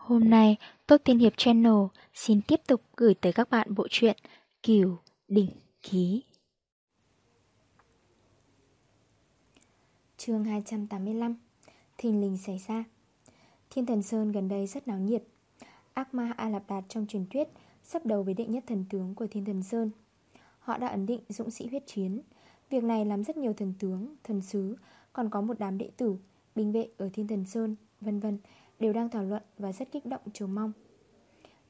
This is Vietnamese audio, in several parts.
Hôm nay, Tốt Tiên Hiệp Channel xin tiếp tục gửi tới các bạn bộ truyện Kiều Đỉnh Ký. chương 285 Thình lình xảy ra. Thiên Thần Sơn gần đây rất náo nhiệt. Ác ma A Lạp Đạt trong truyền thuyết sắp đầu với đệ nhất thần tướng của Thiên Thần Sơn. Họ đã ấn định dũng sĩ huyết chiến. Việc này làm rất nhiều thần tướng, thần sứ Còn có một đám đệ tử, binh vệ ở Thiên Thần Sơn, vân vân Đều đang thảo luận và rất kích động chờ mong.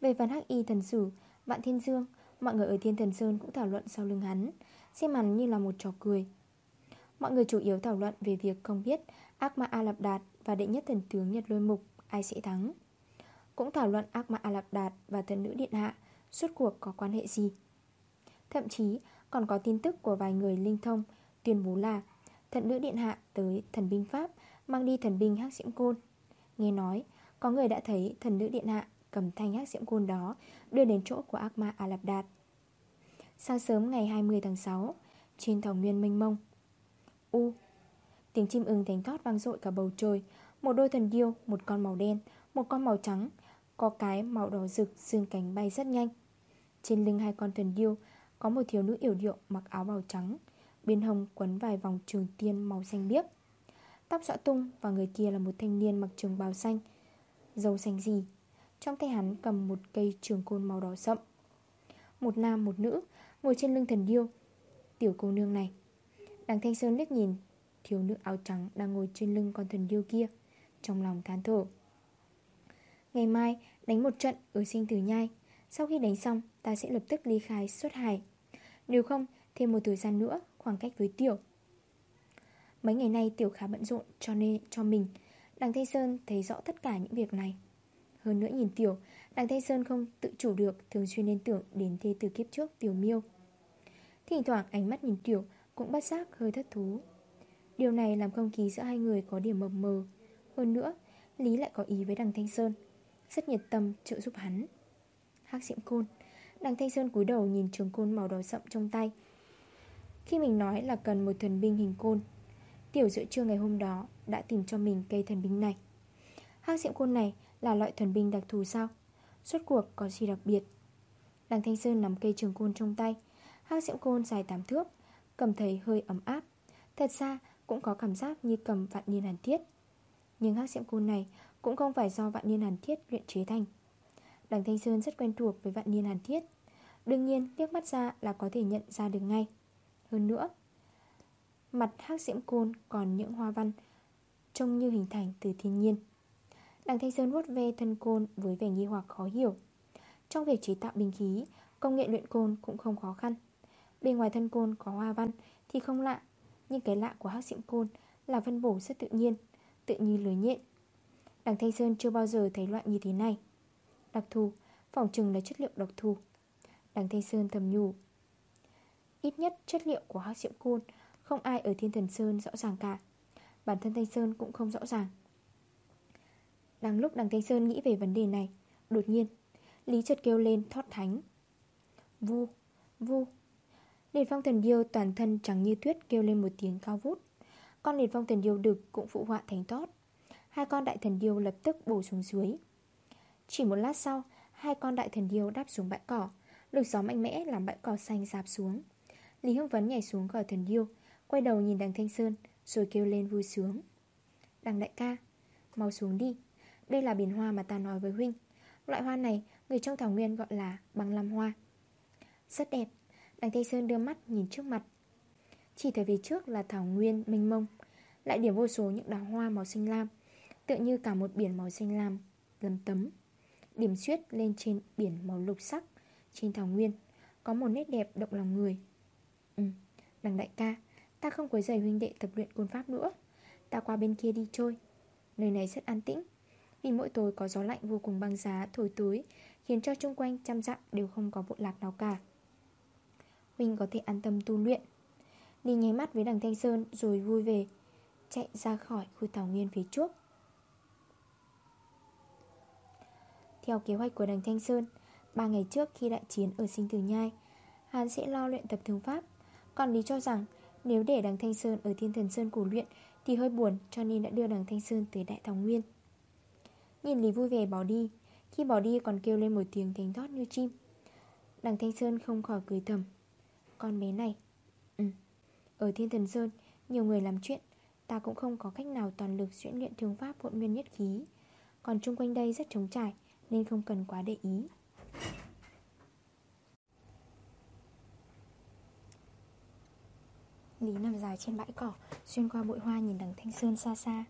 Về phần hắc y thần sử, Vạn Thiên Dương Mọi người ở Thiên Thần Sơn cũng thảo luận sau lưng hắn Xem hắn như là một trò cười. Mọi người chủ yếu thảo luận về việc không biết Ác ma A Lạp Đạt và đệ nhất thần tướng Nhật Lôi Mục ai sẽ thắng. Cũng thảo luận ác ma A Lạp Đạt và thần nữ Điện Hạ Suốt cuộc có quan hệ gì. Thậm chí còn có tin tức của vài người linh thông Tuyên bố là thần nữ Điện Hạ tới thần binh Pháp Mang đi thần binh hắc diễm côn. Nghe nói có người đã thấy thần nữ Điện Hạ cầm thanh hắc diễm côn đó Đưa đến chỗ của ác ma A Lạp Đạt Sáng sớm ngày 20 tháng 6 Trên thảo nguyên mênh mông U Tiếng chim ưng thánh thót vang dội cả bầu trời. Một đôi thần điêu, một con màu đen Một con màu trắng Có cái màu đỏ rực dương cánh bay rất nhanh. Trên lưng hai con thần điêu Có một thiếu nữ yểu điệu mặc áo bào trắng Bên hông quấn vài vòng trường tiên màu xanh biếc. Tóc xõa tung và người kia là một thanh niên mặc trường bào xanh Dầu xanh gì. Trong tay hắn cầm một cây trường côn màu đỏ sậm. Một nam, một nữ Ngồi trên lưng thần điêu. Tiểu cô nương này. Đằng Thanh Sơn liếc nhìn, Thiếu nữ áo trắng đang ngồi trên lưng con thần điêu kia, Trong lòng than thở. Ngày mai, đánh một trận ở sinh tử nhai. Sau khi đánh xong, ta sẽ lập tức ly khai xuất hải. Nếu không, thêm một thời gian nữa, khoảng cách với Tiểu. Mấy ngày nay Tiểu khá bận rộn cho nên, cho mình. Đằng Thanh Sơn thấy rõ tất cả những việc này. Hơn nữa nhìn Tiểu, Đằng Thanh Sơn không tự chủ được, Thường xuyên liên tưởng đến thê từ kiếp trước Tiểu Miêu. Thỉnh thoảng ánh mắt nhìn Tiểu Cũng bắt giác hơi thất thú. Điều này làm không khí giữa hai người có điểm mờ mờ. Hơn nữa, Lý lại có ý với đằng Thanh Sơn. Rất nhiệt tâm trợ giúp hắn. Hắc diễm côn. Đằng Thanh Sơn cúi đầu nhìn trường côn màu đỏ sậm trong tay. Khi mình nói là cần một thần binh hình côn Tiểu giữa trưa ngày hôm đó Đã tìm cho mình cây thần binh này. Hắc diệm côn này là loại thần binh đặc thù sao? Suốt cuộc có gì đặc biệt? Đằng Thanh Sơn nắm cây trường côn trong tay. Hắc diệm côn dài 8 thước, Cầm thấy hơi ấm áp. Thật ra cũng có cảm giác như cầm vạn niên hàn thiết. Nhưng hắc diệm côn này Cũng không phải do vạn niên hàn thiết luyện chế thành. Đằng Thanh Sơn rất quen thuộc với vạn niên hàn thiết. Đương nhiên, liếc mắt ra là có thể nhận ra được ngay. Hơn nữa Mặt hắc diễm côn còn những hoa văn Trông như hình thành từ thiên nhiên. Đằng Thanh Sơn vuốt ve thân côn với vẻ nghi hoặc khó hiểu. Trong việc chế tạo binh khí, Công nghệ luyện côn cũng không khó khăn. Bên ngoài thân côn có hoa văn Thì không lạ, Nhưng cái lạ của hắc diễm côn Là phân bổ rất tự nhiên, Tự như lưới nhện. Đằng Thanh Sơn chưa bao giờ thấy loại như thế này. Đặc thù Phòng trừng là chất liệu độc thù. Đằng Thanh Sơn thầm nhủ, Ít nhất chất liệu của hắc diễm côn không ai ở Thiên Thần Sơn rõ ràng cả. Bản thân Thanh Sơn cũng không rõ ràng. Đang lúc đằng Thanh Sơn nghĩ về vấn đề này Đột nhiên Lý chợt kêu lên thoát thánh. Vu, vu. Liệt phong thần điêu toàn thân trắng như tuyết kêu lên một tiếng cao vút. Con liệt phong thần điêu đực cũng phụ họa thành tót Hai con đại thần điêu lập tức bổ xuống dưới. Chỉ một lát sau Hai con đại thần điêu đáp xuống bãi cỏ. Lực gió mạnh mẽ làm bãi cỏ xanh dạp xuống. Lý Hương Vấn nhảy xuống khỏi thần điêu Quay đầu nhìn đằng Thanh Sơn Rồi kêu lên vui sướng. Đằng đại ca Mau xuống đi. Đây là biển hoa mà ta nói với Huynh. Loại hoa này người trong thảo nguyên gọi là băng lam hoa. Rất đẹp. Đằng Thanh Sơn đưa mắt nhìn trước mặt. Chỉ thấy phía trước là thảo nguyên mênh mông Lại điểm vô số những đào hoa màu xanh lam Tựa như cả một biển màu xanh lam Lầm tấm Điểm xuyết lên trên biển màu lục sắc. Trên thảo nguyên Có một nét đẹp động lòng người. Ừ, đằng đại ca Ta không quấy giày huynh đệ tập luyện côn pháp nữa. Ta qua bên kia đi chơi. Nơi này rất an tĩnh. Vì mỗi tối có gió lạnh vô cùng băng giá thổi tối Khiến cho chung quanh trăm dặm đều không có bộ lạc nào cả. Huynh có thể an tâm tu luyện. Ninh nháy mắt với đằng Thanh Sơn Rồi vui về Chạy ra khỏi khu thảo nguyên phía trước. Theo kế hoạch của đằng Thanh Sơn, Ba ngày trước khi đại chiến ở sinh tử nhai, Hắn sẽ lo luyện tập thương pháp. Còn Lý cho rằng nếu để đằng Thanh Sơn ở thiên thần Sơn cổ luyện Thì hơi buồn, cho nên đã đưa đằng Thanh Sơn tới Đại Thảo Nguyên. Nhìn Lý vui vẻ bỏ đi. Khi bỏ đi còn kêu lên một tiếng thánh thót như chim. Đằng Thanh Sơn không khỏi cười thầm. Con bé này. Ừ. Ở Thiên Thần Sơn, Nhiều người làm chuyện. Ta cũng không có cách nào toàn lực diễn luyện thương pháp hỗn nguyên nhất khí. Còn chung quanh đây rất trống trải, Nên không cần quá để ý. Lý nằm dài trên bãi cỏ, Xuyên qua bụi hoa nhìn đằng Thanh Sơn xa xa.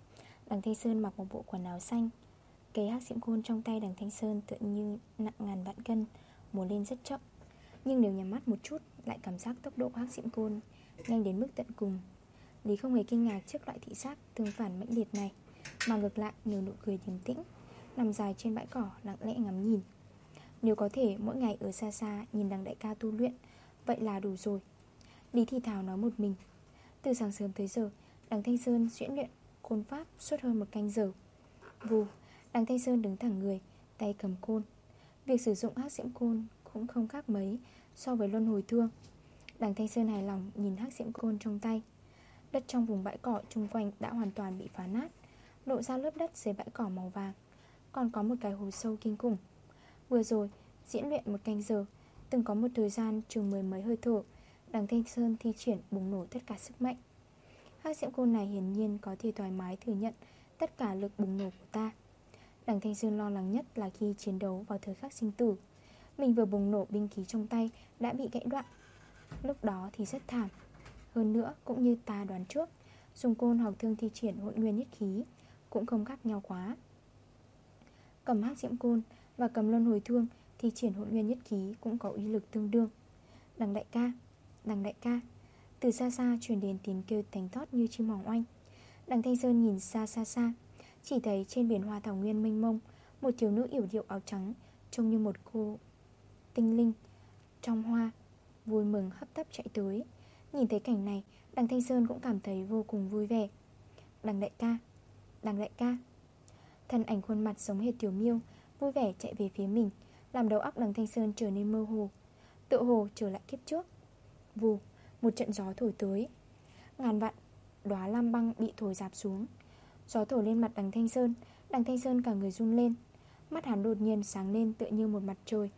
Đằng Thanh Sơn mặc một bộ quần áo xanh. Cây hắc diễm côn trong tay đằng Thanh Sơn tựa như nặng ngàn vạn cân, mùa lên rất chậm. Nhưng nếu nhắm mắt một chút, Lại cảm giác tốc độ hắc diễm côn Nhanh đến mức tận cùng. Lý không hề kinh ngạc trước loại thị giác tương phản mãnh liệt này, Mà ngược lại nhiều nụ cười điềm tĩnh, Nằm dài trên bãi cỏ, lặng lẽ ngắm nhìn. Nếu có thể mỗi ngày ở xa xa Nhìn đằng đại ca tu luyện, Vậy là đủ rồi. Lý Thị Thảo nói một mình. Từ sáng sớm tới giờ, Đằng Thanh Sơn diễn luyện côn pháp suốt hơn một canh giờ. Vù, Đằng Thanh Sơn đứng thẳng người, Tay cầm côn. Việc sử dụng hắc diễm côn cũng không khác mấy So với luân hồi thương. Đằng Thanh Sơn hài lòng nhìn hắc diễm côn trong tay. Đất trong vùng bãi cỏ chung quanh đã hoàn toàn bị phá nát, Lộ ra lớp đất dưới bãi cỏ màu vàng, Còn có một cái hồ sâu kinh khủng. Vừa rồi, diễn luyện một canh giờ, Từng có một thời gian chừng mười mấy hơi thở Đằng Thanh Sơn thi triển bùng nổ tất cả sức mạnh. Hác diễm côn này hiển nhiên có thể thoải mái thừa nhận Tất cả lực bùng nổ của ta. Đằng Thanh Sơn lo lắng nhất là khi chiến đấu vào thời khắc sinh tử. Mình vừa bùng nổ binh khí trong tay đã bị gãy đoạn. Lúc đó thì rất thảm. Hơn nữa, cũng như ta đoán trước, Dùng côn học thương thi triển hội nguyên nhất khí Cũng không khác nhau quá. Cầm hắc diễm côn và cầm luân hồi thương Thi triển hội nguyên nhất khí cũng có uy lực tương đương. Đằng đại ca Đằng đại ca. Từ xa xa truyền đến tiếng kêu thánh thót như chim hoàng oanh. Đằng Thanh Sơn nhìn xa xa xa, Chỉ thấy trên biển hoa thảo nguyên mênh mông, Một thiếu nữ yểu điệu áo trắng, Trông như một cô tinh linh. Trong hoa, Vui mừng hấp tấp chạy tới. Nhìn thấy cảnh này, Đằng Thanh Sơn cũng cảm thấy vô cùng vui vẻ. Đằng đại ca, Đằng đại ca. Thân ảnh khuôn mặt giống hệt tiểu miêu, Vui vẻ chạy về phía mình, Làm đầu óc đằng Thanh Sơn trở nên mơ hồ. Tự hồ trở lại kiếp trước Vù, một trận gió thổi tới. Ngàn vạn đóa lam băng bị thổi dạp xuống. Gió thổi lên mặt đằng Thanh Sơn Đằng Thanh Sơn cả người run lên. Mắt hắn đột nhiên sáng lên tựa như một mặt trời.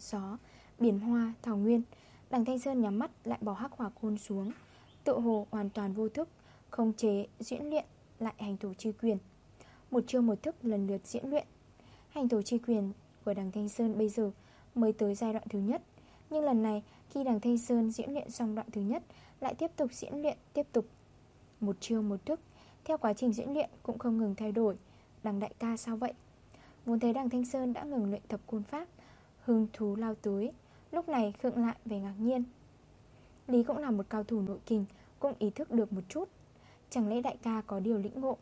Gió, biển hoa, thảo nguyên. Đằng Thanh Sơn nhắm mắt lại bỏ hắc hỏa côn xuống. Tự hồ hoàn toàn vô thức Không chế diễn luyện lại hành thủ chi quyền. Một chiêu một thức lần lượt diễn luyện. Hành thủ chi quyền của đằng Thanh Sơn bây giờ mới tới giai đoạn thứ nhất. Nhưng lần này, khi đằng Thanh Sơn diễn luyện xong đoạn thứ nhất, Lại tiếp tục diễn luyện tiếp tục Một chiêu một thức. Theo quá trình diễn luyện cũng không ngừng thay đổi. Đằng đại ca sao vậy? Muốn thấy đằng Thanh Sơn đã ngừng luyện tập côn pháp Hưng thú lao tới. Lúc này khượng lại về ngạc nhiên. Lý cũng là một cao thủ nội kình, Cũng ý thức được một chút. Chẳng lẽ đại ca có điều lĩnh ngộ?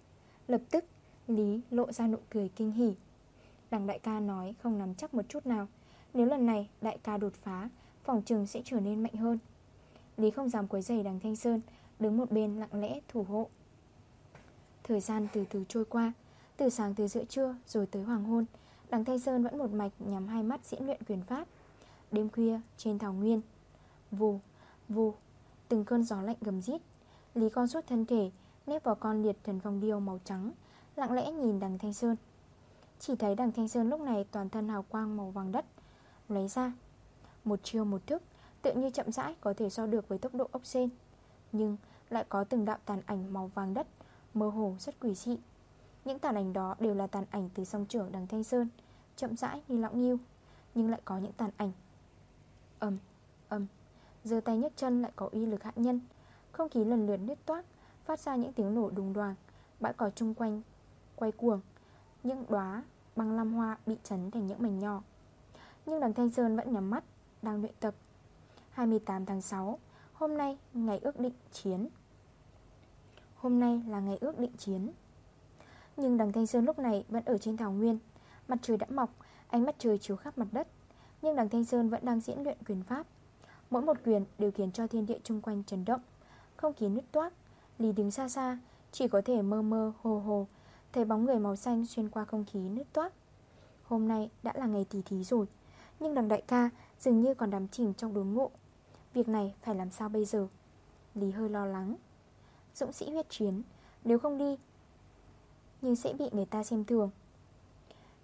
Lập tức, Lý lộ ra nụ cười kinh hỉ. Đằng đại ca nói không nắm chắc một chút nào. Nếu lần này đại ca đột phá Phòng trừng sẽ trở nên mạnh hơn. Lý không dám quấy giày đằng Thanh Sơn Đứng một bên lặng lẽ thủ hộ. Thời gian từ từ trôi qua Từ sáng tới giữa trưa rồi tới hoàng hôn Đằng Thanh Sơn vẫn một mạch nhắm hai mắt diễn luyện quyền pháp. Đêm khuya trên thảo nguyên Vù, vù Từng cơn gió lạnh gầm rít. Lý con suốt thân thể Nếp vào con liệt thần phong điêu màu trắng Lặng lẽ nhìn đằng Thanh Sơn. Chỉ thấy đằng Thanh Sơn lúc này toàn thân hào quang màu vàng đất Lấy ra một chiêu một thức Tự như chậm rãi có thể so được với tốc độ ốc sen Nhưng lại có từng đạo tàn ảnh màu vàng đất Mơ hồ rất quỷ dị. Những tàn ảnh đó đều là tàn ảnh từ song trưởng đằng Thanh Sơn Chậm rãi như lão nghiêu Nhưng lại có những tàn ảnh. Âm, âm Giờ tay nhấc chân lại có uy lực hạ nhân Không khí lần lượt nứt toát Phát ra những tiếng nổ đùng đoàn Bãi cỏ chung quanh quay cuồng Những đóa băng lam hoa bị chấn thành những mảnh nhỏ. Nhưng đằng Thanh Sơn vẫn nhắm mắt đang luyện tập. 28 tháng 6 Hôm nay ngày ước định chiến. Hôm nay là ngày ước định chiến. Nhưng đằng Thanh Sơn lúc này vẫn ở trên thảo nguyên, Mặt trời đã mọc, Ánh mắt trời chiếu khắp mặt đất. Nhưng đằng Thanh Sơn vẫn đang diễn luyện quyền pháp. Mỗi một quyền đều khiến cho thiên địa chung quanh chấn động, Không khí nứt toát Lý đứng xa xa, Chỉ có thể mơ mơ, hồ hồ, Thấy bóng người màu xanh xuyên qua không khí nứt toát Hôm nay đã là ngày tỷ thí rồi, Nhưng đằng đại ca dường như còn đắm chìm trong đốn ngộ. Việc này phải làm sao bây giờ? Lý hơi lo lắng. Dũng sĩ huyết chiến, Nếu không đi, Nhưng sẽ bị người ta xem thường.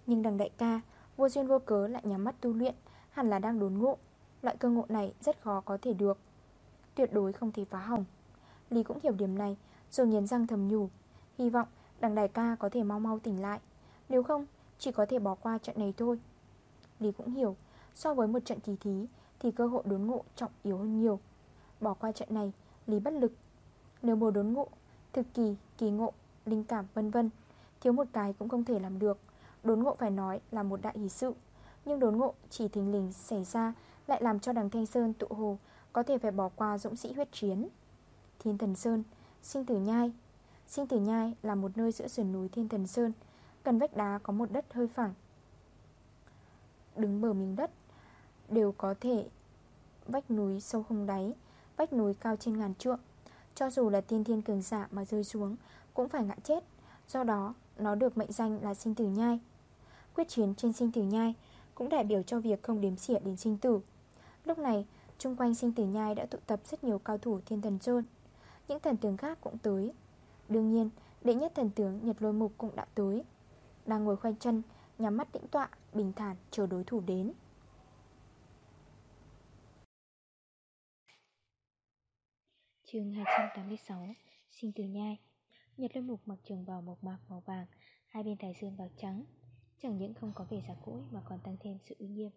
Nhưng đằng đại ca, Vô duyên vô cớ lại nhắm mắt tu luyện, Hẳn là đang đốn ngộ. Loại cơ ngộ này rất khó có thể được. Tuyệt đối không thể phá hỏng. Lý cũng hiểu điểm này, Rồi nghiến răng thầm nhủ. Hy vọng đằng đại ca có thể mau mau tỉnh lại. Nếu không, chỉ có thể bỏ qua trận này thôi. Lý cũng hiểu So với một trận kỳ thí Thì cơ hội đốn ngộ trọng yếu hơn nhiều. Bỏ qua trận này Lý bất lực. Nếu mùa đốn ngộ Thực kỳ, kỳ ngộ, linh cảm vân vân Thiếu một cái cũng không thể làm được. Đốn ngộ phải nói là một đại hỷ sự Nhưng đốn ngộ chỉ thình lình xảy ra Lại làm cho đằng Thanh Sơn tụ hồ Có thể phải bỏ qua dũng sĩ huyết chiến. Thiên Thần Sơn Sinh Tử Nhai. Sinh Tử Nhai là một nơi giữa sườn núi Thiên Thần Sơn Cần vách đá có một đất hơi phẳng. Đứng bờ miếng đất Đều có thể Vách núi sâu không đáy, Vách núi cao trên ngàn trượng. Cho dù là tiên thiên cường giả mà rơi xuống, Cũng phải ngã chết. Do đó, nó được mệnh danh là sinh tử nhai. Quyết chiến trên sinh tử nhai Cũng đại biểu cho việc không đếm xỉa đến sinh tử. Lúc này, chung quanh sinh tử nhai đã tụ tập rất nhiều cao thủ thiên thần trôn. Những thần tướng khác cũng tới. Đương nhiên, Đệ nhất thần tướng Nhật Lôi Mục cũng đã tới. Đang ngồi khoanh chân, Nhắm mắt tĩnh tọa, Bình thản chờ đối thủ đến. Chương 286 Sinh từ nhai Nhật Lâm Mục mặc trường bào mộc mạc màu vàng Hai bên thái dương bạc trắng Chẳng những không có vẻ già cỗi mà còn tăng thêm sự uy nghiêm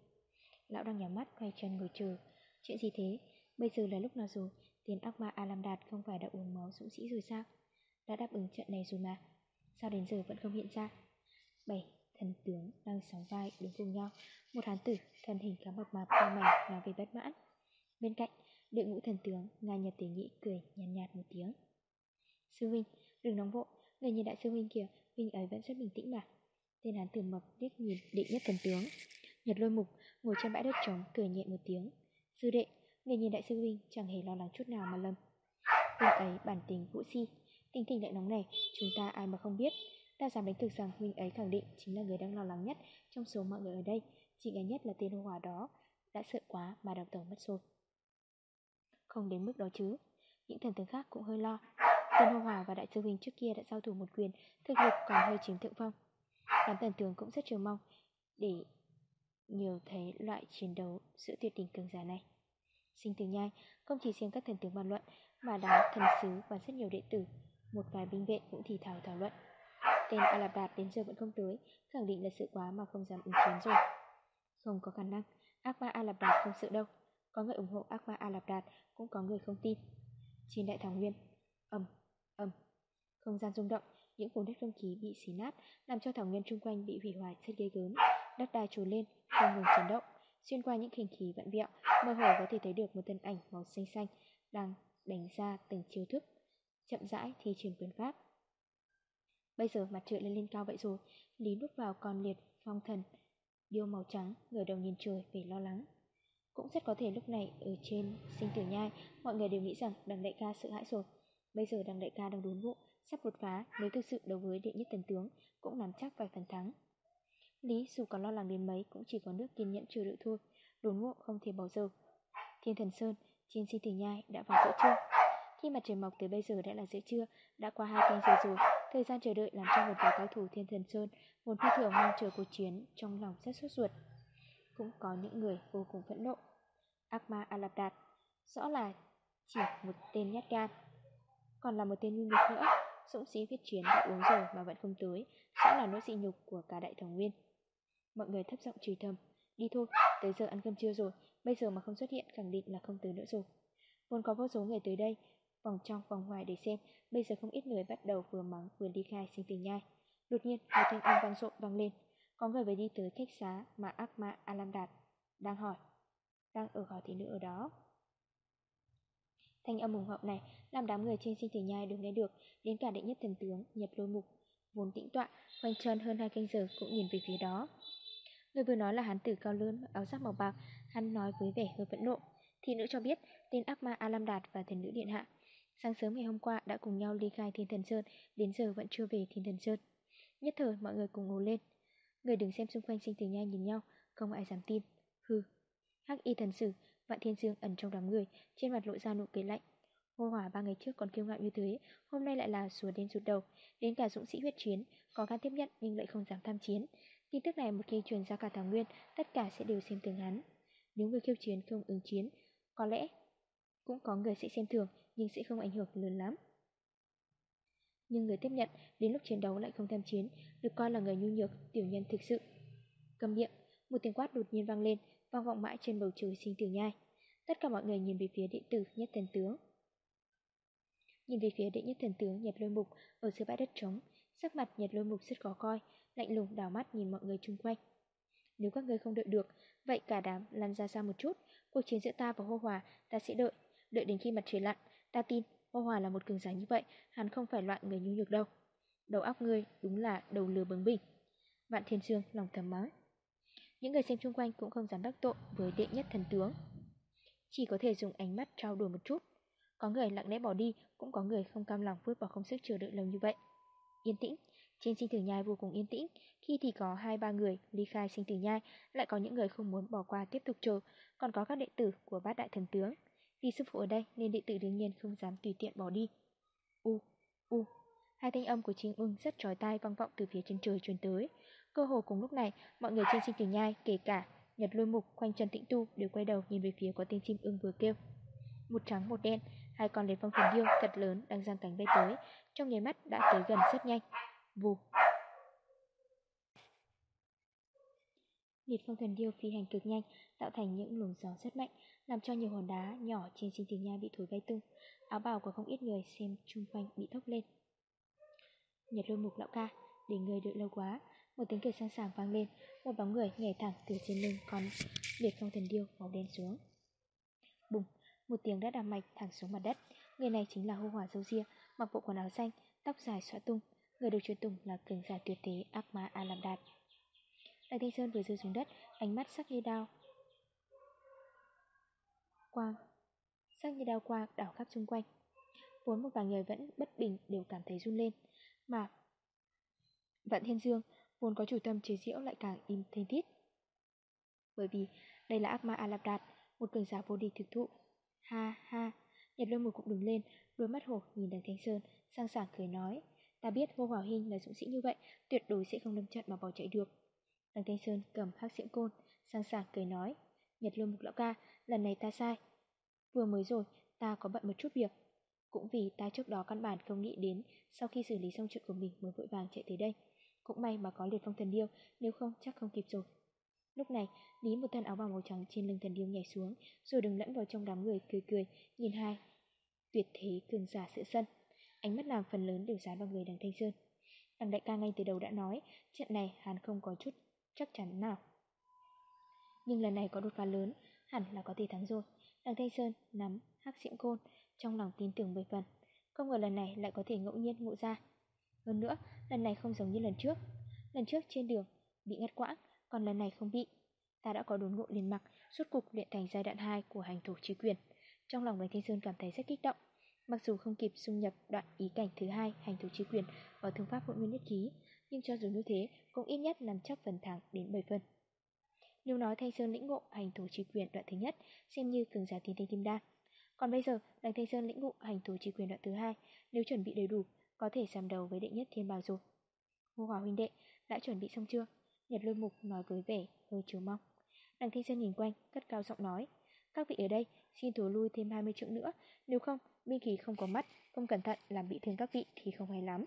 Lão đang nhắm mắt quay chân ngồi chờ Chuyện gì thế? Bây giờ là lúc nào rồi? Tiền ác ma Alam Đạt không phải đã uống máu dũng sĩ rồi sao? Đã đáp ứng trận này rồi mà Sao đến giờ vẫn không hiện ra? Bảy thần tướng đang sóng vai đứng cùng nhau Một hán tử, thân hình khá mập mạp cao mảnh nói về bất mãn Bên cạnh, đội ngũ thần tướng Nga Nhật Tế Nhĩ cười nhàn nhạt, nhạt một tiếng. Sư huynh, đừng nóng vội. Người nhìn đại sư huynh kìa, huynh ấy vẫn rất bình tĩnh mà. Tên hán tử mập liếc nhìn định nhất thần tướng. Nhật lôi mục ngồi trên bãi đất trống cười nhẹ một tiếng. Sư đệ, người nhìn đại sư huynh chẳng hề lo lắng chút nào mà lầm Huynh ấy bản tính vũ si Tình tình lại nóng này, chúng ta ai mà không biết. Ta dám đánh thực rằng huynh ấy khẳng định chính là người đang lo lắng nhất trong số mọi người ở đây Chỉ cái nhất là tên hô hòa đó Đã sợ quá mà đào tẩu mất rồi không đến mức đó chứ. Những thần tướng khác cũng hơi lo. Tân hô hòa và đại sư huynh trước kia đã giao thủ một quyền, Thực lực còn hơi chiếm thượng phong. Đám thần tướng cũng rất chờ mong Để nhiều thấy loại chiến đấu giữa tuyệt đỉnh cường giả này. Sinh từ nhai không chỉ riêng các thần tướng bàn luận Mà đám thần sứ và rất nhiều đệ tử, Một vài binh vệ cũng thì thảo thảo luận. Tên A Lạp Đạt đến giờ vẫn không tới, Khẳng định là sự quá mà không dám ứng chiến rồi. Không có khả năng, Ác ma A Lạp Đạt không sợ đâu. Có người ủng hộ ác ma A Lạp Đạt Cũng có người không tin. Trên đại thảo nguyên ầm, ầm, Không gian rung động Những vùng đất không khí bị xí nát Làm cho thảo nguyên chung quanh bị hủy hoại rất ghê gớm. Đất đai trồi lên Không ngừng chấn động. Xuyên qua những hình khí vặn vẹo Mơ hồ có thể thấy được một thân ảnh màu xanh xanh Đang đánh ra từng chiêu thức Chậm rãi thi truyền quyền pháp. Bây giờ mặt trời lên lên cao vậy rồi Lý bước vào con liệt phong thần Điêu màu trắng ngửa đầu nhìn trời về lo lắng. Cũng rất có thể lúc này Ở trên sinh tử nhai. Mọi người đều nghĩ rằng đằng đại ca sợ hãi rồi. Bây giờ đằng đại ca đang đốn ngộ, Sắp đột phá nếu thực sự đấu với đệ nhất tần tướng, Cũng nắm chắc vài phần thắng. Lý, dù có lo lắng đến mấy, Cũng chỉ có nước kiên nhẫn chờ đợi thôi. Đốn ngộ không thể bỏ giờ. Thiên thần Sơn, trên sinh tử nhai đã vào giữa trưa. Khi mặt trời mọc tới bây giờ đã là giữa trưa, Đã qua hai canh giờ rồi. Thời gian chờ đợi làm cho một vài cao thủ thiên thần sơn Vốn phi thường mong chờ cuộc chiến Trong lòng rất sốt ruột. Cũng có những người vô cùng phẫn nộ. Ác ma A Rõ là chỉ một tên nhát gan Còn là một tên nhu nhục nữa. Dũng sĩ viết chiến đã uống rồi mà vẫn không tới Rõ là nỗi dị nhục của cả đại thống nguyên. Mọi người thấp giọng chửi thầm Đi thôi, tới giờ ăn cơm trưa rồi Bây giờ mà không xuất hiện khẳng định là không tới nữa rồi. Vốn có vô số người tới đây Vòng trong vòng ngoài để xem Bây giờ không ít người bắt đầu vừa mắng vừa đi khai sinh tình nhai. Đột nhiên một thanh âm vang rộn vang lên. Có người vừa đi tới khách xá mà ác ma Alam Đạt Đang hỏi, Đang ở hỏi thị nữ ở đó. Thanh âm hùng hậu này làm đám người trên sinh tử nhai đứng nghe được, Đến cả đệ nhất thần tướng nhập lôi mục, Vốn tĩnh tọa quanh chân hơn hai canh giờ cũng nhìn về phía đó. Người vừa nói là hán tử cao lớn, áo giáp màu bạc, Hắn nói với vẻ hơi phẫn nộ. Thị nữ cho biết tên ác ma Alam Đạt và thần nữ điện hạ, Sáng sớm ngày hôm qua đã cùng nhau ly khai Thiên Thần Sơn, Đến giờ vẫn chưa về Thiên Thần Sơn. Nhất thời mọi người cùng ngồi lên. Người đứng xem xung quanh sinh tử nhai nhìn nhau, Không ai dám tin. Hư Hắc y thần sử, Vạn Thiên Dương ẩn trong đám người, Trên mặt lộ ra nụ cười lạnh. Hô hỏa ba ngày trước còn kiêu ngạo như thế, Hôm nay lại là sùa đến rụt đầu. Đến cả dũng sĩ huyết chiến, Có gan tiếp nhận nhưng lại không dám tham chiến. Tin tức này một khi truyền ra cả Thảo Nguyên, Tất cả sẽ đều xem thường hắn. Nếu người khiêu chiến không ứng chiến, Có lẽ cũng có người sẽ xem thường, Nhưng sẽ không ảnh hưởng lớn lắm. Nhưng người tiếp nhận Đến lúc chiến đấu lại không tham chiến Được coi là người nhu nhược, tiểu nhân thực sự. Cầm miệng, một tiếng quát đột nhiên vang lên Vang vọng mãi trên bầu trời sinh tử nhai. Tất cả mọi người nhìn về phía điện tử nhất thần tướng. Nhìn về phía đệ nhất thần tướng Nhật Lôi Mục ở giữa bãi đất trống, sắc mặt Nhật Lôi Mục rất khó coi, lạnh lùng đảo mắt nhìn mọi người chung quanh. Nếu các ngươi không đợi được, vậy cả đám lăn ra xa một chút, cuộc chiến giữa ta và Hô Hòa ta sẽ đợi, đợi đến khi mặt trời lặn, ta tin Hô Hòa là một cường giả như vậy, hắn không phải loại người nhu nhược đâu. Đầu óc ngươi đúng là đầu lừa bướng bỉnh. Vạn Thiên Sương lòng thầm nói. Những người xem chung quanh cũng không dám đắc tội với đệ nhất thần tướng. Chỉ có thể dùng ánh mắt trao đổi một chút. Có người lặng lẽ bỏ đi, cũng có người không cam lòng vứt bỏ không sức chờ đợi lâu như vậy. Yên tĩnh, trên sinh tử nhai vô cùng yên tĩnh, khi thì có hai ba người ly khai sinh tử nhai, lại có những người không muốn bỏ qua tiếp tục chờ, còn có các đệ tử của bát đại thần tướng. Vì sư phụ ở đây nên đệ tử đương nhiên không dám tùy tiện bỏ đi. U, u, hai thanh âm của Trinh ưng rất trói tai vang vọng từ phía chân trời truyền tới. Cơ hồ cùng lúc này, mọi người trên sinh tử nhai, kể cả Nhật Lôi Mục, Khoanh Trần Tĩnh Tu đều quay đầu nhìn về phía có tên chim ưng vừa kêu. Một trắng một đen, Hai con liệt phong thần điêu thật lớn đang giang cánh bay tới, trong nháy mắt đã tới gần rất nhanh. Vù. Liệt phong thần điêu phi hành cực nhanh, tạo thành những luồng gió rất mạnh, làm cho nhiều hòn đá nhỏ trên sinh tình nha bị thổi bay tung. Áo bào của không ít người xem chung quanh bị thốc lên. Nhật lôi mục lão ca, để người đợi lâu quá, một tiếng cười sang sảng vang lên, một bóng người nhảy thẳng từ trên lưng con liệt phong thần điêu màu đen xuống. Bùng, một tiếng đã đạp mạch thẳng xuống mặt đất. Người này chính là hô hỏa dâu ria, mặc bộ quần áo xanh, tóc dài xõa tung. Người được truyền tùng là cường giả tuyệt thế ác ma A Lam Đạt. Đại Thanh Sơn vừa rơi xuống đất, ánh mắt sắc như đao. Quang, sắc như đao quang đảo khắp xung quanh. Vốn một vài người vẫn bất bình đều cảm thấy run lên, mà Vạn Thiên Dương vốn có chủ tâm chế diễu lại càng im thanh thiết. Bởi vì đây là ác ma A Lạp Đạt, một cường giả vô địch thực thụ, Ha ha, Nhật lôi một cũng đứng lên, đôi mắt hổ nhìn đằng Thanh Sơn, sang sảng cười nói. Ta biết Ngô Hòa Hinh là dũng sĩ như vậy, tuyệt đối sẽ không lâm trận mà bỏ chạy được. Đằng Thanh Sơn cầm hắc diễm côn, sang sảng cười nói. Nhật lôi mục lão ca, lần này ta sai. Vừa mới rồi, ta có bận một chút việc. Cũng vì ta trước đó căn bản không nghĩ đến sau khi xử lý xong chuyện của mình mới vội vàng chạy tới đây. Cũng may mà có liệt phong thần điêu, nếu không chắc không kịp rồi. Lúc này, Lý một thân áo bào màu trắng trên lưng thần điêu nhảy xuống, rồi đừng lẫn vào trong đám người cười cười, nhìn hai. Tuyệt thế cường giả sự sân. Ánh mắt nàng phần lớn đều dán vào người đằng Thanh Sơn. Đằng đại ca ngay từ đầu đã nói, trận này hắn không có chút chắc chắn nào. Nhưng lần này có đột phá lớn, hẳn là có thể thắng rồi. Đằng Thanh Sơn nắm hắc diễm côn, trong lòng tin tưởng mười phần. Không ngờ lần này lại có thể ngẫu nhiên ngộ ra. Hơn nữa, lần này không giống như lần trước. Lần trước trên đường bị ngắt quãng, còn lần này không bị. Ta đã có đốn ngộ liền mặc, suốt cục luyện thành giai đoạn 2 của hành thủ trí quyền. Trong lòng Bạch Thanh Sơn cảm thấy rất kích động. Mặc dù không kịp xung nhập đoạn ý cảnh thứ hai hành thủ trí quyền vào thương pháp hội nguyên nhất ký, nhưng cho dù như thế cũng ít nhất nằm chắc phần thẳng đến 7 phần. Nếu nói Thanh Sơn lĩnh ngộ hành thủ trí quyền đoạn thứ nhất xem như cường giả tiên tinh kim đan. Còn bây giờ, đằng Thanh Sơn lĩnh ngộ hành thủ trí quyền đoạn thứ hai, nếu chuẩn bị đầy đủ, có thể sàm đầu với đệ nhất thiên bào rồi. Ngô Hòa huynh đệ, đã chuẩn bị xong chưa? Nhật lôi mục nói với vẻ hơi chứa mong Đằng Thanh Sơn nhìn quanh, cất cao giọng nói Các vị ở đây, xin thủ lui thêm 20 trượng nữa Nếu không, binh khí không có mắt Không cẩn thận làm bị thương các vị thì không hay lắm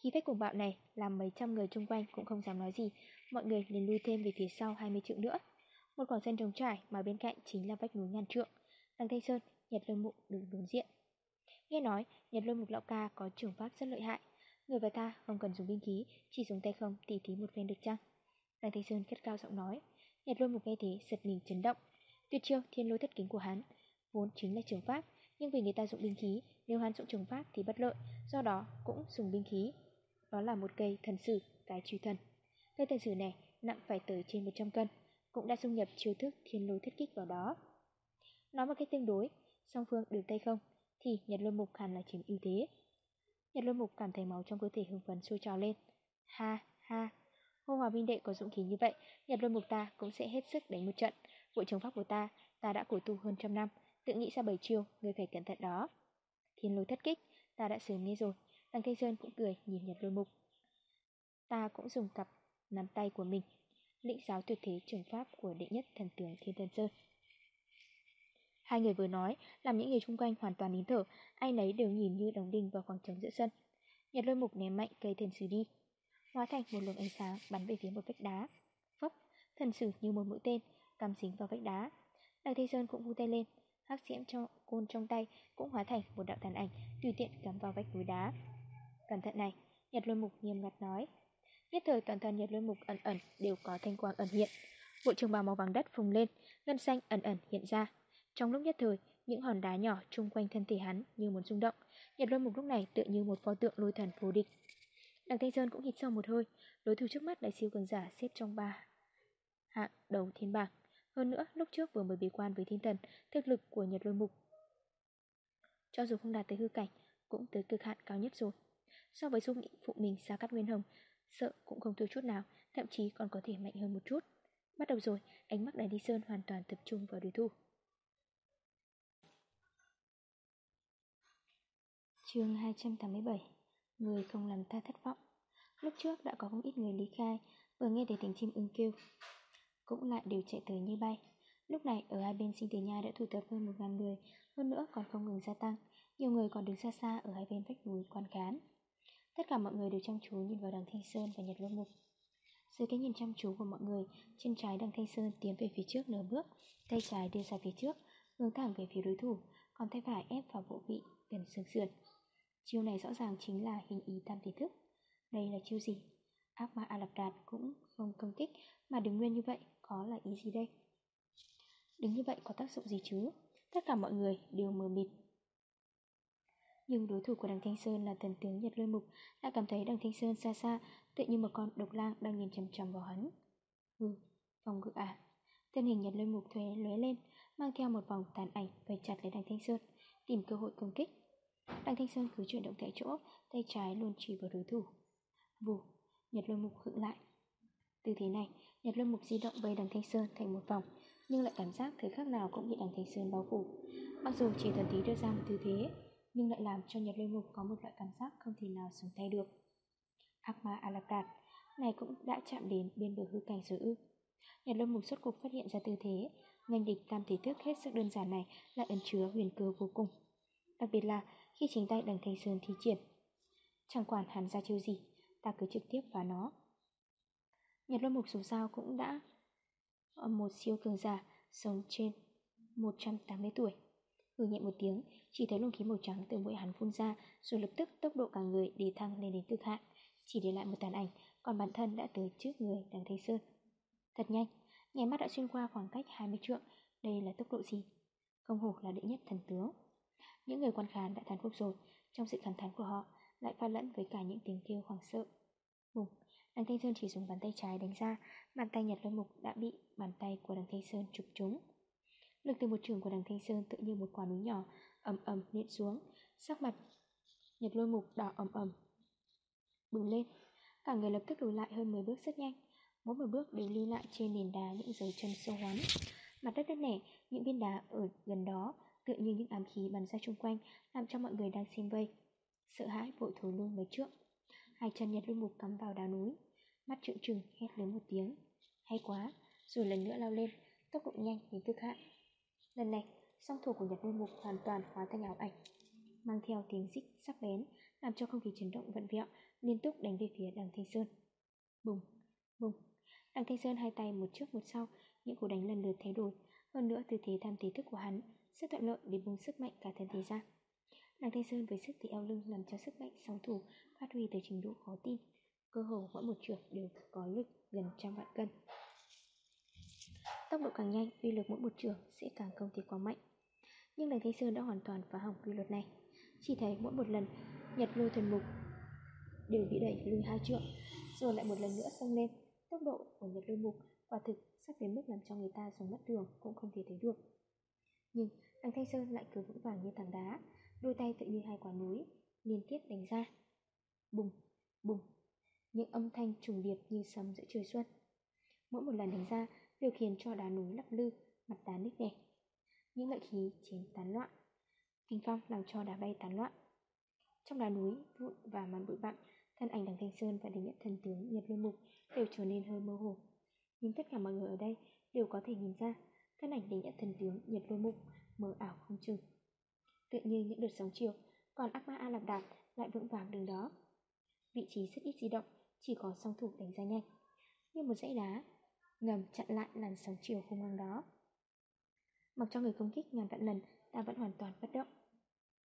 Khí phách cùng bạo này làm mấy trăm người chung quanh cũng không dám nói gì Mọi người liền lui thêm về phía sau 20 trượng nữa. Một khoảng sân trống trải mà bên cạnh chính là vách núi ngàn trượng. Đằng Thanh Sơn, Nhật lôi mục đứng đối diện. Nghe nói, Nhật lôi mục lão ca có trường pháp rất lợi hại. Người và ta không cần dùng binh khí Chỉ dùng tay không tỉ thí một phen được chăng? Đằng Thanh Sơn cất cao giọng nói. Nhật lôi một nghe thế giật mình chấn động. Tuyệt chiêu thiên lôi thất kính của hắn Vốn chính là trường pháp Nhưng vì người ta dụng binh khí Nếu hắn dụng trường pháp thì bất lợi Do đó cũng dùng binh khí. Đó là một cây thần sử cái truy thần. Cây tài sử này nặng phải tới trên 100 cân Cũng đã xung nhập chiêu thức thiên lôi thất kích vào đó Nói một cách tương đối Song phương đều tay không Thì Nhật luân mục hẳn là chiếm ưu thế Nhật luân mục cảm thấy máu trong cơ thể hưng phấn sôi trào lên. Ha, ha, hô hòa minh đệ có dũng khí như vậy, Nhật luân mục ta cũng sẽ hết sức đánh một trận. Bộ chống pháp của ta, ta đã cổ tu hơn trăm năm, Tự nghĩ ra bảy chiêu Người phải cẩn thận đó Thiên lôi thất kích Ta đã sớm nghe rồi Đằng cây Sơn cũng cười nhìn Nhật luân mục Ta cũng dùng cặp nắm tay của mình. Lĩnh giáo tuyệt thế trường pháp của đệ nhất thần tướng Thiên Tân Sơn. Hai người vừa nói Làm những người xung quanh hoàn toàn nín thở Ai nấy đều nhìn như đồng đinh vào khoảng trống giữa sân. Nhật lôi mục ném mạnh cây thần sử đi. Hóa thành một luồng ánh sáng bắn về phía một vách đá. Phốc, thần sử như một mũi tên Cắm dính vào vách đá. Đằng Thế Sơn cũng vu tay lên hắc diễm cho côn trong tay cũng hóa thành một đạo tàn ảnh tùy tiện cắm vào vách núi đá. Cẩn thận này nhật lôi mục nghiêm ngặt nói nhất thời toàn thân nhật lôi mục ẩn ẩn đều có thanh quang ẩn hiện bộ trường bào màu vàng đất phùng lên ngân xanh ẩn ẩn hiện ra trong lúc nhất thời những hòn đá nhỏ chung quanh thân thể hắn như muốn rung động nhật lôi mục lúc này tựa như một pho tượng lôi thần vô địch đằng thanh sơn cũng hít sâu một hơi đối thủ trước mắt đại siêu cường giả xếp trong ba hạng đầu thiên bảng hơn nữa, lúc trước vừa mới bế quan với thiên thần, thực lực của Nhật Lôi Mục. Cho dù không đạt tới hư cảnh, cũng tới cực hạn cao nhất rồi. So với dung phụ mình xa cắt nguyên hồng, sợ cũng không thua chút nào, thậm chí còn có thể mạnh hơn một chút. Bắt đầu rồi, ánh mắt Đại lý Sơn hoàn toàn tập trung vào đối thủ. chương 287 Người không làm ta thất vọng Lúc trước đã có không ít người lý khai Vừa nghe thấy tiếng chim ưng kêu cũng lại đều chạy tới như bay. Lúc này ở hai bên sinh tử nha đã tụ tập hơn một ngàn người, hơn nữa còn không ngừng gia tăng, nhiều người còn đứng xa xa ở hai bên vách núi quan khán. Tất cả mọi người đều chăm chú nhìn vào đằng Thanh Sơn và Nhật Lô Mục. Dưới cái nhìn chăm chú của mọi người, chân trái đằng Thanh Sơn tiến về phía trước nửa bước, tay trái đưa ra phía trước, hướng thẳng về phía đối thủ, còn tay phải ép vào bộ vị gần xương sườn. Chiêu này rõ ràng chính là hình ý tam thể thức. Đây là chiêu gì? Ác ma A Lạp Đạt cũng không công kích mà đứng nguyên như vậy có là ý gì đây? Đứng như vậy có tác dụng gì chứ? Tất cả mọi người đều mờ mịt. Nhưng đối thủ của đằng Thanh Sơn là thần tướng Nhật Lôi Mục đã cảm thấy đằng Thanh Sơn xa xa tự như một con độc lang đang nhìn chằm chằm vào hắn. Ừ, phòng ngự à. Thân hình Nhật Lôi Mục thuế lóe lên, mang theo một vòng tàn ảnh vây chặt lấy đằng Thanh Sơn, tìm cơ hội công kích. Đằng Thanh Sơn cứ chuyển động tại chỗ, tay trái luôn chỉ vào đối thủ. Vù, Nhật Lôi Mục khựng lại, Tư thế này, Nhật Lôi Mục di động vây đằng Thanh Sơn thành một vòng, nhưng lại cảm giác thời khắc nào cũng bị đằng Thanh Sơn bao phủ. Mặc dù chỉ thuần tí đưa ra một tư thế, nhưng lại làm cho Nhật Lâm Mục có một loại cảm giác không thể nào sống tay được. Ác ma Alapdat này cũng đã chạm đến biên bờ hư cảnh rồi ư. Nhật Lâm Mục xuất cục phát hiện ra tư thế, ngành địch tam thể thức hết sức đơn giản này lại ẩn chứa huyền cơ vô cùng. Đặc biệt là khi chính tay đằng Thanh Sơn thi triển. Chẳng quản hắn ra chiêu gì, ta cứ trực tiếp vào nó. Nhật Lâm Mục dù sao cũng đã ờ, một siêu cường giả sống trên 180 tuổi. Hừ nhẹ một tiếng, chỉ thấy luồng khí màu trắng từ mũi hắn phun ra, rồi lập tức tốc độ cả người đề thăng lên đến cực hạn, chỉ để lại một tàn ảnh, còn bản thân đã tới trước người đằng Thanh Sơn. Thật nhanh, nhảy mắt đã xuyên qua khoảng cách 20 trượng, đây là tốc độ gì? Công hổ là đệ nhất thần tướng. Những người quan khán đã thán phục rồi, trong sự thẳng thán của họ lại pha lẫn với cả những tiếng kêu hoảng sợ. Bùng, Đằng Thanh Sơn chỉ dùng bàn tay trái đánh ra, bàn tay Nhật Lôi Mục đã bị bàn tay của đằng Thanh Sơn chụp trúng. Lực từ một trường của đằng Thanh Sơn tự như một quả núi nhỏ, ầm ầm nện xuống, sắc mặt Nhật Lôi Mục đỏ ầm ầm bừng lên. Cả người lập tức lùi lại hơn 10 bước rất nhanh, mỗi một bước đều lưu lại trên nền đá những dấu chân sâu hoắm. Mặt đất đất nẻ, những viên đá ở gần đó tựa như những ám khí bắn ra xung quanh, làm cho mọi người đang xin vây. Sợ hãi vội thối lui mấy trước. Hai chân Nhật Lôi Mục cắm vào đá núi, mắt trợn trừng hét lớn một tiếng. Hay quá, rồi lần nữa lao lên, tốc độ nhanh đến cực hạn. Lần này, song thủ của Nhật Lôi Mục hoàn toàn hóa thành ảo ảnh, mang theo tiếng xích sắc bén, làm cho không khí chấn động vận vẹo, liên tục đánh về phía đằng Thanh Sơn. Bùng, bùng. Đằng Thanh Sơn hai tay một trước một sau, những cú đánh lần lượt thay đổi, hơn nữa tư thế tham tí thức của hắn rất thuận lợi để bùng sức mạnh cả thân thể ra. Đằng Thanh Sơn với sức thì eo lưng làm cho sức mạnh song thủ phát huy tới trình độ khó tin cơ hồ mỗi một trượt đều có lực gần trăm vạn cân tốc độ càng nhanh uy lực mỗi một trường sẽ càng không thể quá mạnh nhưng đằng thanh sơn đã hoàn toàn phá hỏng quy luật này. Chỉ thấy mỗi một lần nhật lôi thần mục đều bị đẩy lùi hai trượng, rồi lại một lần nữa xông lên. Tốc độ của nhật lôi mục quả thực sắp đến mức làm cho người ta dùng mắt thường cũng không thể thấy được. Nhưng đằng thanh sơn lại cứ vững vàng như tảng đá, đôi tay tự như hai quả núi, liên tiếp đánh ra. Bùng bùng, những âm thanh trùng điệp như sấm giữa trời xuân. Mỗi một lần đánh ra đều khiến cho đá núi lắc lư, mặt đá nứt nẻ. Những lợi khí chiến tán loạn. Kinh phong làm cho đá bay tán loạn. Trong đá núi, vụn và màn bụi bặm Thân ảnh đằng Thanh Sơn và đỉnh nhất thần tướng Nhật Lôi Mục đều trở nên hơi mơ hồ. Nhưng tất cả mọi người ở đây đều có thể nhìn ra Thân ảnh đỉnh nhất thần tướng Nhật Lôi Mục mờ ảo không chừng. Tự như những đợt sóng chiều Còn ác ma A Lạp Đạt lại vững vàng đứng đó. Vị trí rất ít di động Chỉ có song thủ đánh ra nhanh. Như một dãy đá Ngầm chặn lại làn sóng chiều hung hăng đó. Mặc cho người công kích ngàn vạn lần Ta vẫn hoàn toàn bất động.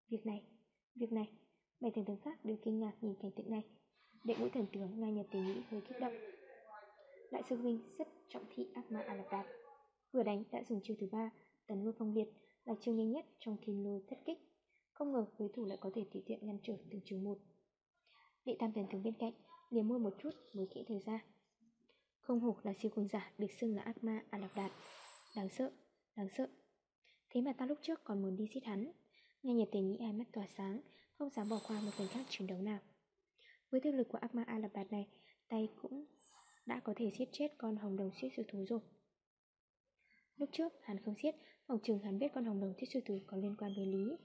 Việc này, việc này. Bảy thần tướng khác đều kinh ngạc nhìn cảnh tượng này. Đệ ngũ thần tướng ngay nhật tình nghĩ hơi kích động. Đại sư huynh rất trọng thị ác ma A Lạp Đạt Vừa đánh đã dùng chiêu thứ ba Tấn lôi phong liệt là chiêu nhanh nhất trong thiên lôi thất kích. Không ngờ đối thủ lại có thể tùy tiện ngăn trở từng chiêu một. Đệ tam thần tướng bên cạnh liếm môi một chút mới kỹ thời ra. Không hổ là siêu cường giả được xưng là ác ma A Lạp Đạt Đáng sợ, đáng sợ. Thế mà ta lúc trước còn muốn đi giết hắn. Nghe nhật tình nghĩ ai mắt tỏa sáng Không dám bỏ qua một lần khác chiến đấu nào. Với thực lực của ác ma A Lạp Đạt này Tay cũng đã có thể giết chết con hồng đồng suýt sư thú rồi. Lúc trước hắn không giết Phòng trường hắn biết con hồng đồng suýt sư thú có liên quan với Lý.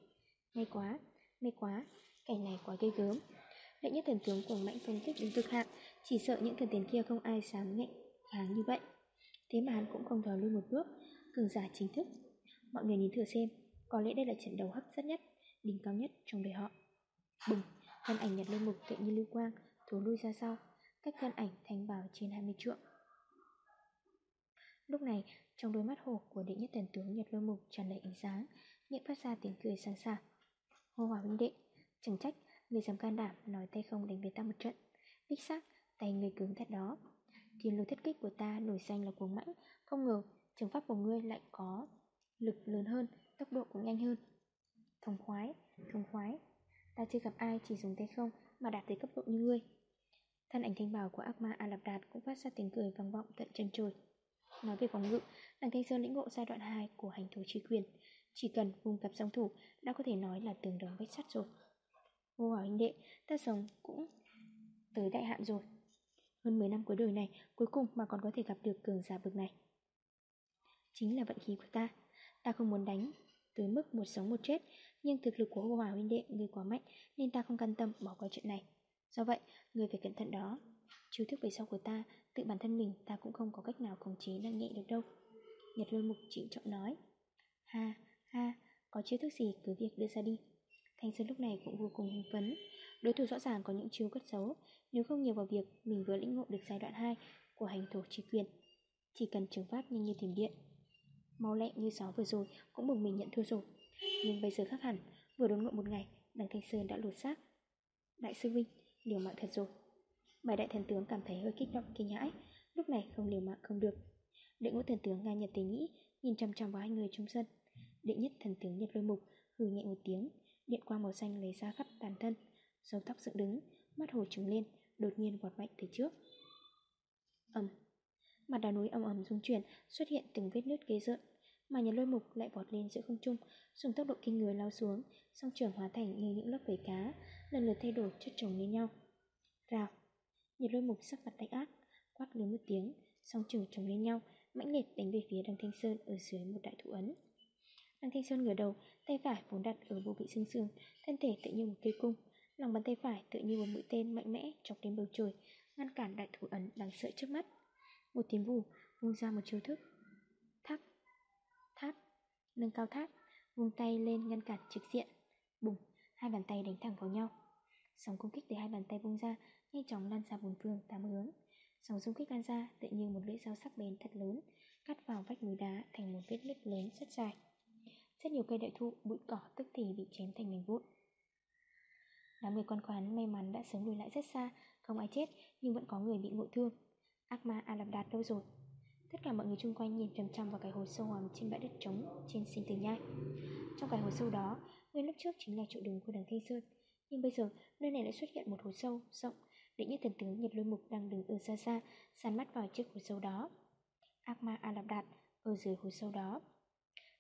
May quá, may quá Cảnh này quá ghê gớm. Lệ nhất thần tướng cuồng mạnh phân tích đến cực hạn Chỉ sợ những thần tiền kia không ai dám ngạnh kháng như vậy. Thế mà hắn cũng không thò lui một bước Cường giả chính thức. Mọi người nhìn thử xem Có lẽ đây là trận đấu hấp dẫn nhất Đỉnh cao nhất trong đời họ. Bùng, thân ảnh Nhật lên mục tự như lưu quang Thối lui ra sau Cách thân ảnh thành bảo trên 20 trượng. Lúc này trong đôi mắt hồ của đệ nhất thần tướng Nhật Lôi Mục tràn đầy ánh sáng Miệng phát ra tiếng cười sáng sảng. Hô hòa huynh đệ Chẳng trách người dám can đảm nói tay không đánh với ta một trận. Đích xác tay người cứng thật đó. Thiên lôi thất kích của ta nổi danh là cuồng mãnh Không ngờ trường pháp của ngươi lại có Lực lớn hơn Tốc độ cũng nhanh hơn. Thông khoái, thông khoái. Ta chưa gặp ai chỉ dùng tay không Mà đạt tới cấp độ như ngươi. Thân ảnh thanh bảo của ác ma A Lạp Đạt Cũng phát ra tiếng cười vang vọng tận chân trời. Nói về phòng ngự, đằng Thanh Sơn lĩnh ngộ giai đoạn 2 của hành thú trí quyền. Chỉ cần vùng tập song thủ đã có thể nói là tường đồng vách sắt rồi. Vô hỏi huynh đệ, ta sống cũng tới đại hạn rồi. Hơn 10 năm cuối đời này, cuối cùng mà còn có thể gặp được cường giả bực này. Chính là vận khí của ta. Ta không muốn đánh tới mức một sống một chết Nhưng thực lực của Ngô hòa huynh đệ người quá mạnh Nên ta không can tâm bỏ qua chuyện này. Do vậy, người phải cẩn thận đó. Chiêu thức về sau của ta Tự bản thân mình ta cũng không có cách nào khống chế nặng nhẹ được đâu. Nhật lôi mục trịnh trọng nói. Ha, ha, có chiêu thức gì cứ việc đưa ra đi. Thanh Sơn lúc này cũng vô cùng hưng phấn. Đối thủ rõ ràng có những chiêu cất xấu, Nếu không nhiều vào việc mình vừa lĩnh ngộ được giai đoạn 2 Của hành thổ trí quyền Chỉ cần trừng pháp nhanh như thiểm điện Mau lẹ như gió vừa rồi Cũng bừng mình nhận thua rồi. Nhưng bây giờ khác hẳn Vừa đốn ngộ một ngày Đằng Thanh Sơn đã lột xác. Đại sư Vinh, liều mạng thật rồi. Bài đại thần tướng cảm thấy hơi kích động kinh hãi. Lúc này không liều mạng không được. Đệ ngũ thần tướng Nga Nhật Tế Nhĩ Nhìn chăm chăm vào hai người trong sân. Đệ nhất thần tướng Nhật Lôi Mục hừ nhẹ một tiếng Điện quang màu xanh lấy ra khắp toàn thân râu tóc dựng đứng Mắt hồ trứng lên Đột nhiên vọt mạnh từ trước. Ầm. Mặt đá núi ầm ầm rung chuyển, Xuất hiện từng vết nứt ghê rợn. Mà Nhật Lôi Mục lại vọt lên giữa không trung, Dùng tốc độ kinh người lao xuống, Song trường hóa thành như những lớp vảy cá, Lần lượt thay đổi chất chồng lên nhau. Rào. Nhiệt lôi mục sắc mặt đánh ác, Quát lớn một tiếng, Song trường chồng lên nhau, Mãnh liệt đánh về phía đằng Thanh Sơn ở dưới một đại thủ ấn. Đằng Thanh Sơn ngửa đầu, Tay phải vốn đặt ở bộ vị xương xương, Thân thể tự như một cây cung. Lòng bàn tay phải tự như một mũi tên mạnh mẽ Chọc đến bầu trời, Ngăn cản đại thủ ấn đáng sợ trước mắt. Một tiếng vù vung ra một chiêu thức Tháp Tháp Nâng cao tháp Vung tay lên ngăn cản trực diện Bùng Hai bàn tay đánh thẳng vào nhau Sóng công kích từ hai bàn tay vung ra nhanh chóng lan ra bốn phương tám hướng. Sóng xung kích lan ra tự như một lưỡi dao sắc bén thật lớn, cắt vào vách núi đá thành một vết nứt lớn rất dài. Rất nhiều cây đại thụ, bụi cỏ tức thì bị chém thành mảnh vụn. Đám người quan khoán may mắn đã sớm lùi lại rất xa, không ai chết nhưng vẫn có người bị ngộ thương. Ác ma A Lạp Đạt đâu rồi? Tất cả mọi người chung quanh nhìn chằm chằm vào cái hồ sâu hòm trên bãi đất trống trên sinh tử nhai. Trong cái hồ sâu đó, nguyên lúc trước chính là chỗ đứng của đằng Thanh Sơn, nhưng bây giờ nơi này lại xuất hiện một hồ sâu rộng Định nhất thần tướng Nhật Lôi Mục đang đứng ở xa xa Sàn mắt vào chiếc hồ sâu đó. Ác ma A Lạp Đạt ở dưới hồ sâu đó.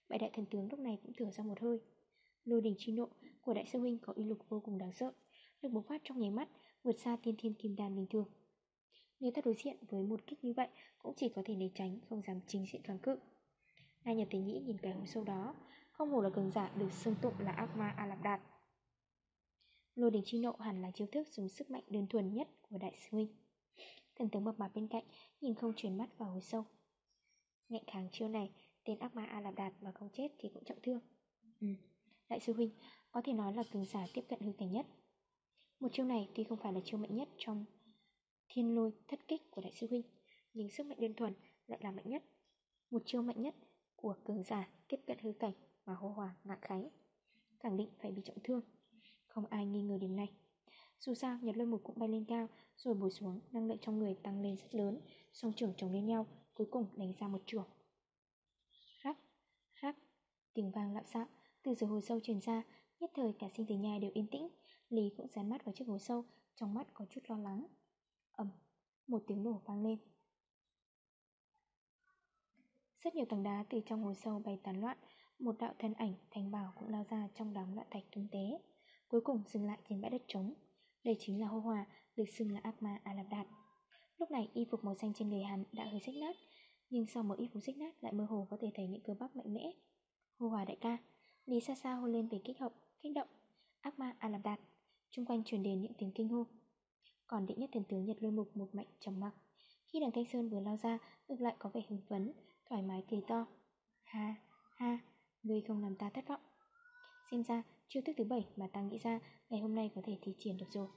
Bảy đại thần tướng lúc này cũng thở ra một hơi. Lôi đình chi nộ của đại sư huynh có uy lực vô cùng đáng sợ Lực bộc phát trong nháy mắt vượt xa tiên thiên kim đan bình thường. Nếu ta đối diện với một kích như vậy Cũng chỉ có thể né tránh Không dám chính diện kháng cự. Ai nhật tế nhĩ nhìn cái hố sâu đó Không hổ là cường giả được xưng tụng là ác ma A Lạp Đạt. Lôi đình chi nộ hẳn là chiêu thức dùng sức mạnh đơn thuần nhất của đại sư huynh. Thần tướng mập mạp bên cạnh Nhìn không chuyển mắt vào hố sâu. Ngạnh kháng chiêu này Tên ác ma A Lạp Đạt mà không chết thì cũng trọng thương. Ừ, đại sư huynh Có thể nói là cường giả tiếp cận hư cảnh nhất. Một chiêu này tuy không phải là chiêu mạnh nhất Trong thiên lôi thất kích của đại sư huynh Nhưng sức mạnh đơn thuần lại là mạnh nhất Một chiêu mạnh nhất của cường giả tiếp cận hư cảnh Mà hô hòa ngạn khái Khẳng định phải bị trọng thương. Không ai nghi ngờ điểm này. Dù sao Nhật Lôi Mục cũng bay lên cao Rồi bồi xuống năng lượng trong người tăng lên rất lớn Song trưởng chồng lên nhau Cuối cùng đánh ra một trường Rắc, rắc Tiếng vang lạo xạo từ dưới hồ sâu truyền ra Nhất thời cả sinh tử nhai đều yên tĩnh Lý cũng dán mắt vào chiếc hồ sâu Trong mắt có chút lo lắng ầm một tiếng nổ vang lên. Rất nhiều tầng đá từ trong hồ sâu bay tán loạn Một đạo thân ảnh thành bảo cũng lao ra trong đám loạn thạch tung tế Cuối cùng dừng lại trên bãi đất trống. Đây chính là hô hòa được xưng là ác ma A Đạt Lúc này y phục màu xanh trên người hắn đã hơi rách nát Nhưng sau một y phục rách nát lại mơ hồ có thể thấy những cơ bắp mạnh mẽ. Hô hòa đại ca Lý xa xa hôn lên về kích động, kích động. Ác ma A Đạt chung quanh truyền đến những tiếng kinh hô. Còn định nhất thần tướng Nhật lôi mục một mạnh trầm mặc. Khi đằng Thanh Sơn vừa lao ra, Ngược lại có vẻ hứng phấn, Thoải mái cười to. Ha ha, Ngươi không làm ta thất vọng. Xem ra chiêu thức thứ bảy mà ta nghĩ ra, ngày hôm nay có thể thi triển được rồi.